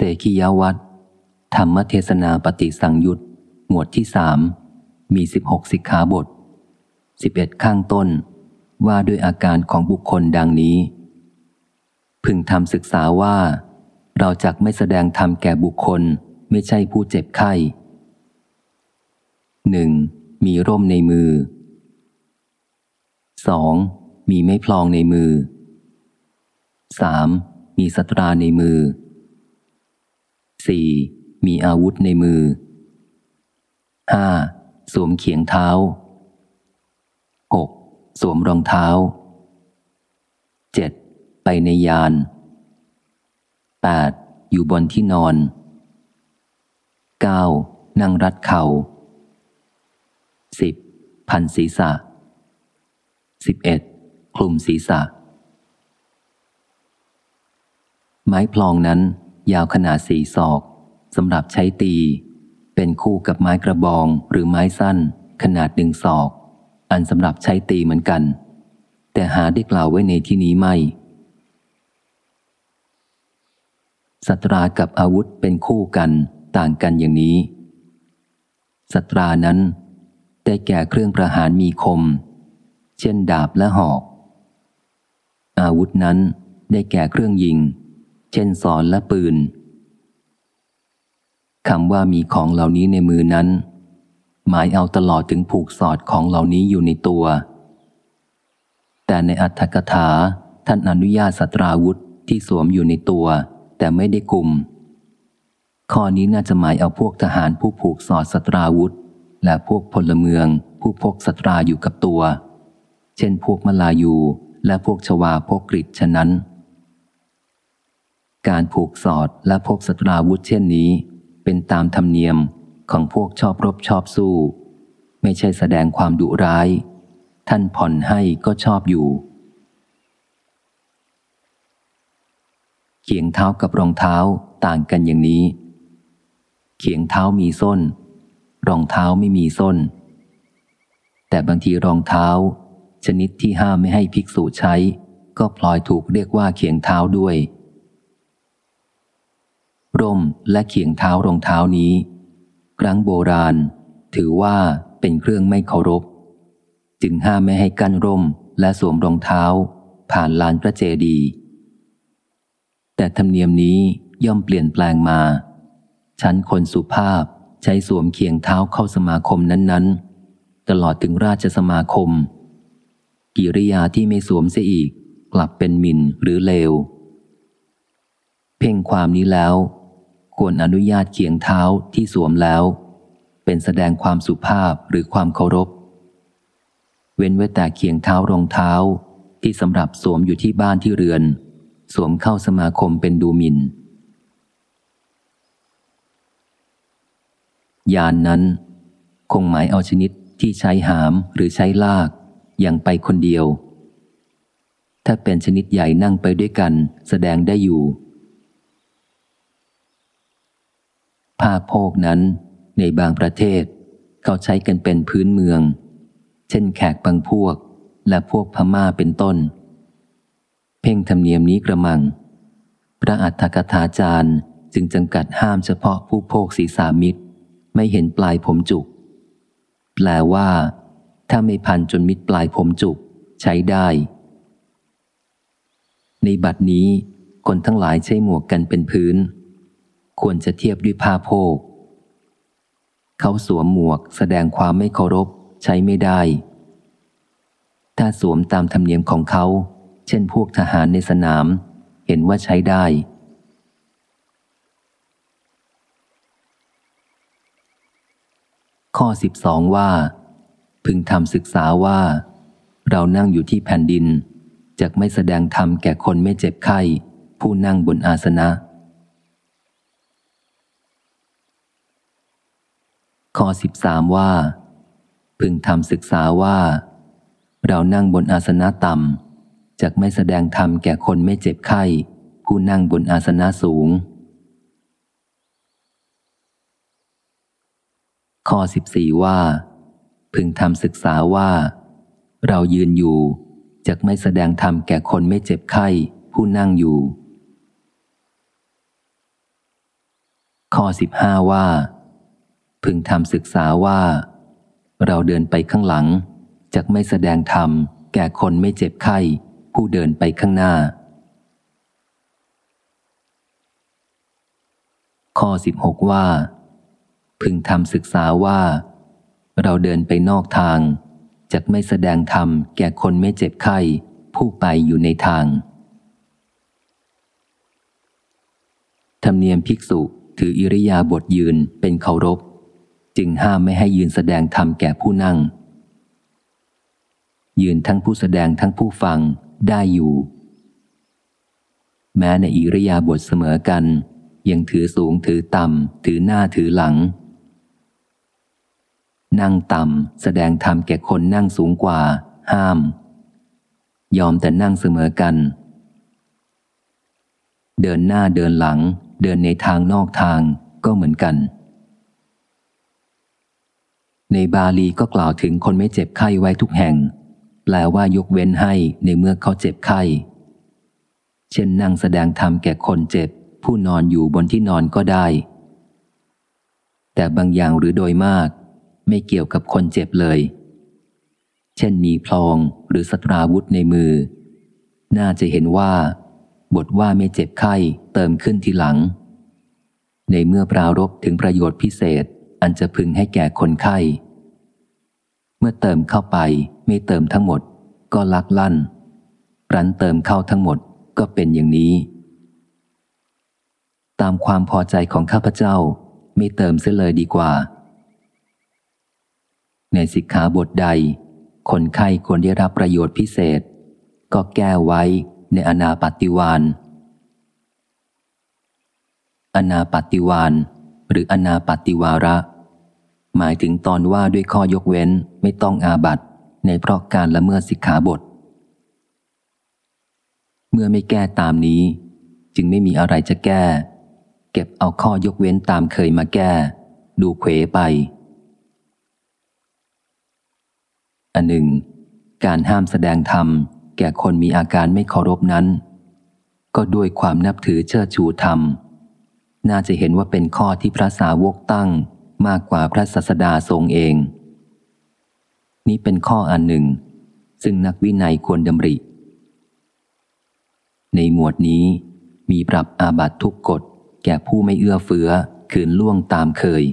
เสขียวัตรธรรมเทศนาปฏิสังยุตหมวดที่สามมีสิบหกสิกขาบทสิบเอ็ดข้างต้น ว่าด้วยอาการของบุคคลดังนี้ พึงทำศึกษาว่า เราจักไม่แสดงธรรมแก่บุคคลไม่ใช่ผู้เจ็บไข้หนึ่งมีร่มในมือสองมีไม้พลองในมือสามมีสตราในมือ สี่มีอาวุธในมือห้าสวมเขียงเท้าหกสวมรองเท้าเจ็ดไปในยานแปดอยู่บนที่นอนเก้านั่งรัดเขา่าสิบพันศีรษะสิบเอ็ดคลุมศีรษะ ไม้พลองนั้น ยาวขนาดสี่ศอกสำหรับใช้ตี เป็นคู่กับไม้กระบองหรือไม้สั้น ขนาดหนึ่งศอก อันสำหรับใช้ตีเหมือนกัน แต่หาได้กล่าวไว้ในที่นี้ไม่สัตรากับอาวุธเป็นคู่กันต่างกันอย่างนี้สัตรานั้นได้แก่เครื่องประหารมีคม เช่นดาบและหอก อาวุธนั้นได้แก่เครื่องยิง เช่นสอนและปืนคำว่ามีของเหล่านี้ในมือนั้น หมายเอาตลอดถึงผูกสอดของเหล่านี้อยู่ในตัว แต่ในอัตถกถาท่านอนุญาตสตราวุธที่สวมอยู่ในตัว แต่ไม่ได้กลุ่ม ข้อนี้น่าจะหมายเอาพวกทหารผู้ผูกสอดสตราวุธ และพวกพลเมือง ผู้พกสตราอยู่กับตัว เช่นพวกมลายูและพวกชวาพกกริดฉะนั้น การผูกสอดและพกสตราวุธเช่นนี้ เป็นตามธรรมเนียมของพวกชอบรบชอบสู้ ไม่ใช่แสดงความดุร้าย ท่านผ่อนให้ก็ชอบอยู่ เขียงเท้ากับรองเท้าต่างกันอย่างนี้ เขียงเท้ามีส้น รองเท้าไม่มีส้น แต่บางทีรองเท้า ชนิดที่ห้ามไม่ให้ภิกษุใช้ ก็พลอยถูกเรียกว่าเขียงเท้าด้วย ร่มและเขียงเท้ารองเท้านี้ ครั้งโบราณ ถือว่าเป็นเครื่องไม่เคารพ จึงห้ามไม่ให้กั้นร่มและสวมรองเท้า ผ่านลานพระเจดีย์แต่ธรรมเนียมนี้ย่อมเปลี่ยนแปลงมา ชั้นคนสุภาพใช้สวมเคียงเท้าเข้าสมาคมนั้น ๆ ตลอดถึงราชสมาคม กิริยาที่ไม่สวมเสียอีกกลับเป็นหมิ่นหรือเลว เพ่งความนี้แล้ว ควรอนุญาตเขียงเท้าที่สวมแล้ว เป็นแสดงความสุภาพหรือความเคารพ เว้นไว้แต่เขียงเท้ารองเท้าที่สำหรับสวมอยู่ที่บ้านที่เรือน สวมเข้าสมาคมเป็นดูมินยานนั้น คงหมายเอาชนิดที่ใช้หามหรือใช้ลากอย่างไปคนเดียว ถ้าเป็นชนิดใหญ่นั่งไปด้วยกัน แสดงได้อยู่ ผ้าโพกนั้นในบางประเทศ เขาใช้กันเป็นพื้นเมือง เช่นแขกบางพวกและพวกพม่าเป็นต้น เพ่งธรรมเนียมนี้กระมัง พระอัฏฐกถาจารย์จึงจำกัดห้ามเฉพาะผู้โพกศีสามิตร ไม่เห็นปลายผมจุก แปลว่า ถ้าไม่พันจนมิดปลายผมจุก ใช้ได้ ในบัดนี้คนทั้งหลายใช้หมวกกันเป็นพื้น ควรจะเทียบด้วยผ้าโพก เขาสวมหมวกแสดงความไม่เคารพใช้ไม่ได้ ถ้าสวมตามธรรมเนียมของเขา เช่นพวกทหารในสนาม เห็นว่าใช้ได้ ข้อสิบสองว่า พึงทำศึกษาว่า เรานั่งอยู่ที่แผ่นดินจะไม่แสดงธรรมแก่คนไม่เจ็บไข้ ผู้นั่งบนอาสนะ ข้อสิบสามว่า พึงทำศึกษาว่า เรานั่งบนอาสนะต่ำจะไม่แสดงธรรมแก่คนไม่เจ็บไข้ ผู้นั่งบนอาสนะสูง ข้อสิบสี่ว่า พึงทำศึกษาว่า เรายืนอยู่จะไม่แสดงธรรมแก่คนไม่เจ็บไข้ ผู้นั่งอยู่ ข้อสิบห้าว่า พึงทำศึกษาว่า เราเดินไปข้างหลังจะไม่แสดงธรรม แก่คนไม่เจ็บไข้ ผู้เดินไปข้างหน้า ข้อสิบหกว่า พึงทำศึกษาว่า เราเดินไปนอกทางจะไม่แสดงธรรม แก่คนไม่เจ็บไข้ ผู้ไปอยู่ในทาง ธรรมเนียมภิกษุถืออิริยาบถยืนเป็นเคารพ จึงห้ามไม่ให้ยืนแสดงธรรมแก่ผู้นั่ง ยืนทั้งผู้แสดงทั้งผู้ฟังได้อยู่ แม้ในอิริยาบถเสมอกัน ยังถือสูงถือต่ำ ถือหน้าถือหลัง นั่งต่ำ แสดงธรรมแก่คนนั่งสูงกว่า ห้าม ยอมแต่นั่งเสมอกัน เดินหน้าเดินหลัง เดินในทางนอกทางก็เหมือนกัน ในบาลีก็กล่าวถึงคนไม่เจ็บไข้ไว้ทุกแห่ง แปลว่ายกเว้นให้ในเมื่อเขาเจ็บไข้ เช่นนั่งแสดงธรรมแก่คนเจ็บ ผู้นอนอยู่บนที่นอนก็ได้ แต่บางอย่างหรือโดยมาก ไม่เกี่ยวกับคนเจ็บเลย เช่นมีพลองหรือสตราวุธในมือ น่าจะเห็นว่า บทว่าไม่เจ็บไข้เติมขึ้นทีหลัง ในเมื่อปรารบถึงประโยชน์พิเศษ อันจะพึงให้แก่คนไข้ เมื่อเติมเข้าไปไม่เติมทั้งหมด ก็ลักลั่นรันเติมเข้าทั้งหมดก็เป็นอย่างนี้ ตามความพอใจของข้าพเจ้าไม่เติมเสียเลยดีกว่า ในสิกขาบทใด คนไข้ควรได้รับประโยชน์พิเศษ ก็แก้ไว้ในอนาปฏิวานอนาปฏิวานหรืออนาปฏิวาระ หมายถึงตอนว่าด้วยข้อยกเว้นไม่ต้องอาบัตในเพราะการละเมิดสิกขาบท เมื่อไม่แก้ตามนี้ จึงไม่มีอะไรจะแก้ เก็บเอาข้อยกเว้นตามเคยมาแก้ ดูเขวไปอันหนึ่ง การห้ามแสดงธรรม แก่คนมีอาการไม่เคารพนั้น ก็ด้วยความนับถือเชิดชูธรรม น่าจะเห็นว่าเป็นข้อที่พระสาวกตั้ง มากกว่าพระสัสดาทรงเอง นี้เป็นข้ออันหนึ่ง ซึ่งนักวินัยควรดำริ ในหมวดนี้มีปรับอาบัตทุกกฎแก่ผู้ไม่เอื้อเฟื้อ คืนล่วงตามเคย